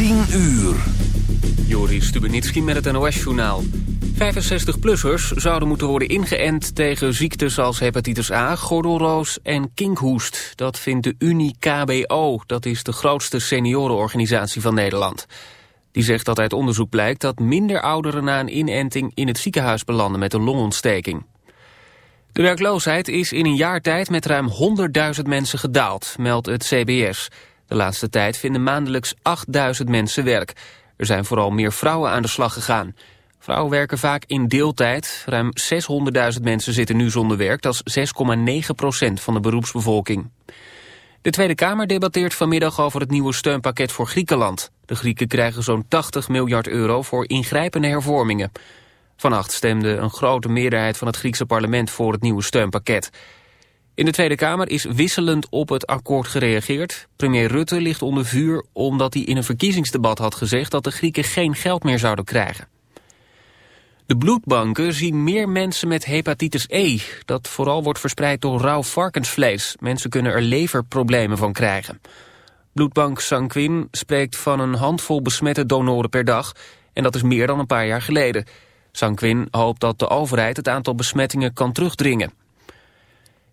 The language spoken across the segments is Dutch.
10 uur. Joris Stubenitski met het NOS-journaal. 65-plussers zouden moeten worden ingeënt tegen ziektes als hepatitis A, gordelroos en kinkhoest. Dat vindt de Unie KBO, dat is de grootste seniorenorganisatie van Nederland. Die zegt dat uit onderzoek blijkt dat minder ouderen na een inenting in het ziekenhuis belanden met een longontsteking. De werkloosheid is in een jaar tijd met ruim 100.000 mensen gedaald, meldt het CBS. De laatste tijd vinden maandelijks 8.000 mensen werk. Er zijn vooral meer vrouwen aan de slag gegaan. Vrouwen werken vaak in deeltijd. Ruim 600.000 mensen zitten nu zonder werk. Dat is 6,9% van de beroepsbevolking. De Tweede Kamer debatteert vanmiddag over het nieuwe steunpakket voor Griekenland. De Grieken krijgen zo'n 80 miljard euro voor ingrijpende hervormingen. Vannacht stemde een grote meerderheid van het Griekse parlement voor het nieuwe steunpakket. In de Tweede Kamer is wisselend op het akkoord gereageerd. Premier Rutte ligt onder vuur omdat hij in een verkiezingsdebat had gezegd dat de Grieken geen geld meer zouden krijgen. De bloedbanken zien meer mensen met hepatitis E. Dat vooral wordt verspreid door rauw varkensvlees. Mensen kunnen er leverproblemen van krijgen. Bloedbank Sanquin spreekt van een handvol besmette donoren per dag. En dat is meer dan een paar jaar geleden. Sanquin hoopt dat de overheid het aantal besmettingen kan terugdringen.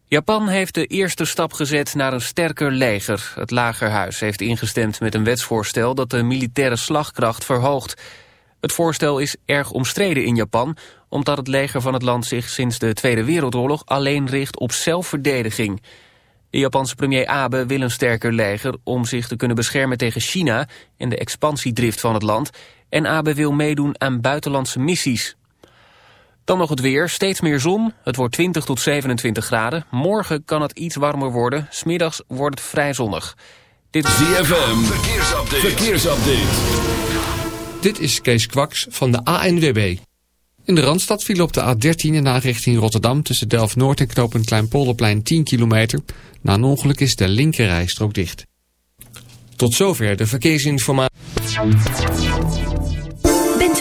Japan heeft de eerste stap gezet naar een sterker leger. Het lagerhuis heeft ingestemd met een wetsvoorstel dat de militaire slagkracht verhoogt. Het voorstel is erg omstreden in Japan, omdat het leger van het land zich sinds de Tweede Wereldoorlog alleen richt op zelfverdediging. De Japanse premier Abe wil een sterker leger om zich te kunnen beschermen tegen China en de expansiedrift van het land. En Abe wil meedoen aan buitenlandse missies. Dan nog het weer, steeds meer zon. Het wordt 20 tot 27 graden. Morgen kan het iets warmer worden. Smiddags wordt het vrij zonnig. Dit is ZFM, verkeersupdate. verkeersupdate. Dit is Kees Kwaks van de ANWB. In de Randstad viel op de A13 in de richting Rotterdam... tussen Delft-Noord en knooppunt Kleinpolderplein 10 kilometer. Na een ongeluk is de linkerrijstrook dicht. Tot zover de verkeersinformatie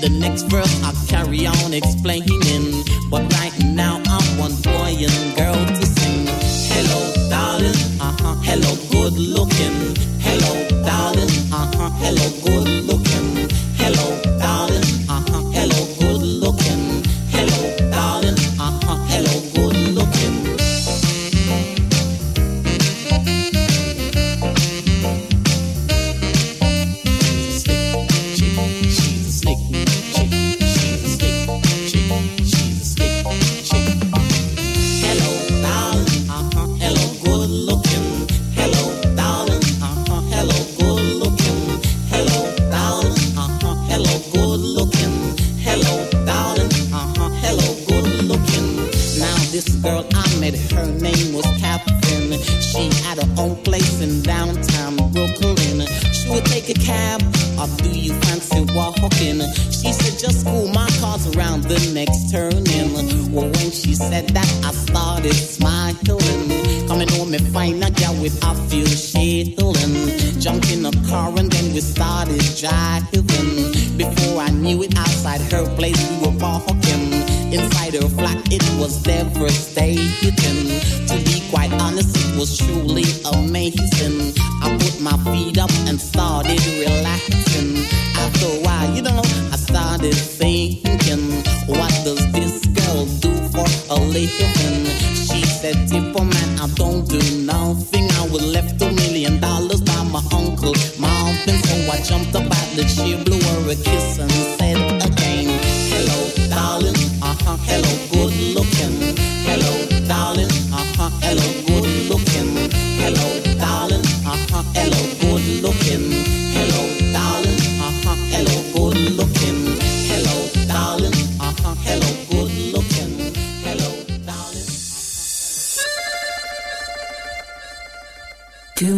the next verse I'll carry on explaining. But right now I want boy and girl to sing. Hello, darling. Uh-huh. Hello, good looking. Hello, darling. Uh-huh. Hello, good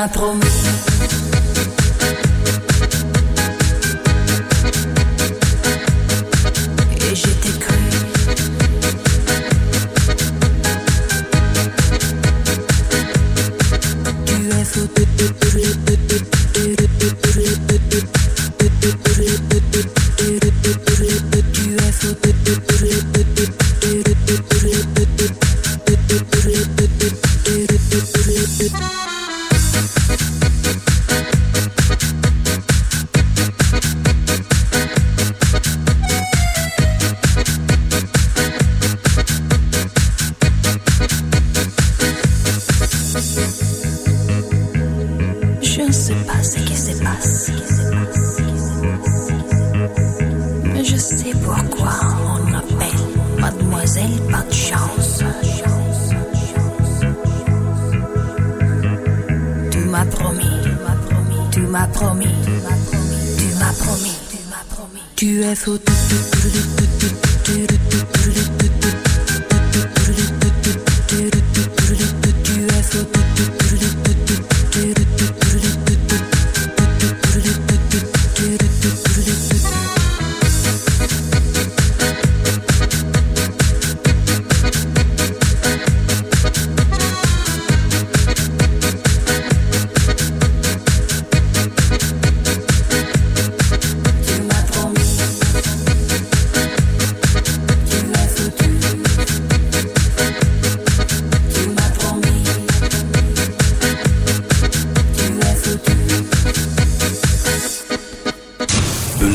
m'a promis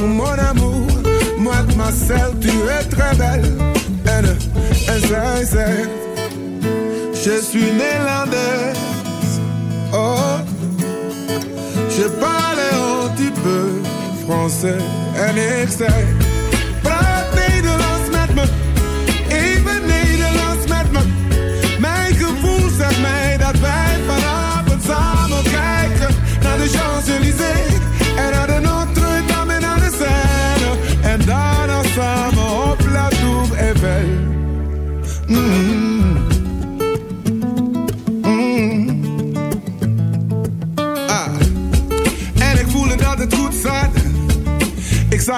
mon amour. Moi, Marcel, tu es très belle. N, S, S, Je suis néerlandaise. Oh, je parle un petit peu français. N, X,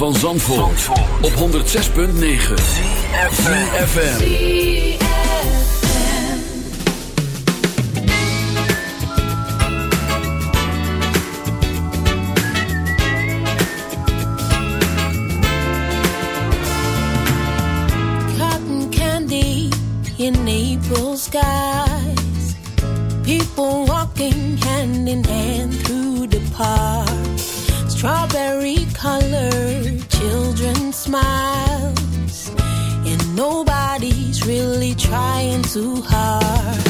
van Zandvoort, op 106.9 FM. cotton candy in April skies. People walking hand in hand through the park. Strawberry colored children smiles. And nobody's really trying too hard.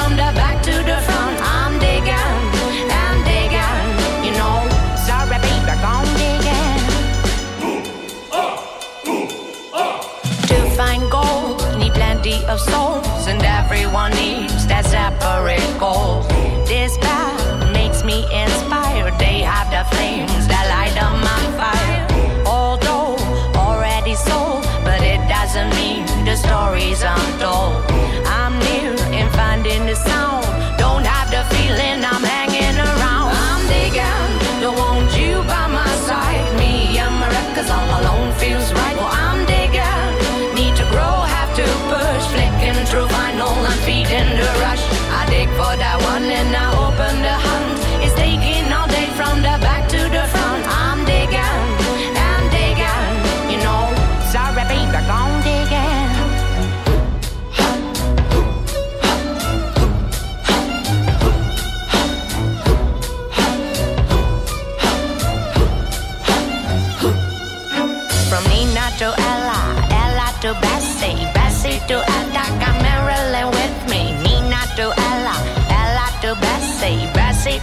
from the back to the front. I'm digging, I'm digging, you know. Sorry, baby, gone digging. To find gold, need plenty of souls, and everyone needs that separate goal. This path makes me inspired. They have the flames that light up my fire. Although already sold, but it doesn't mean the stories untold. Don't have the feeling I'm having.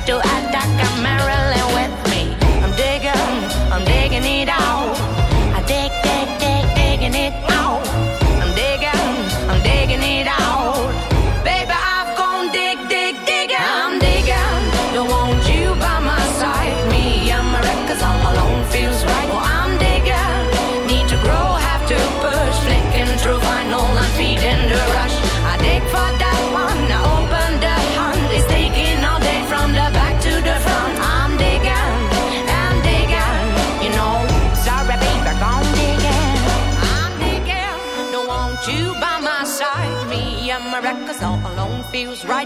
still at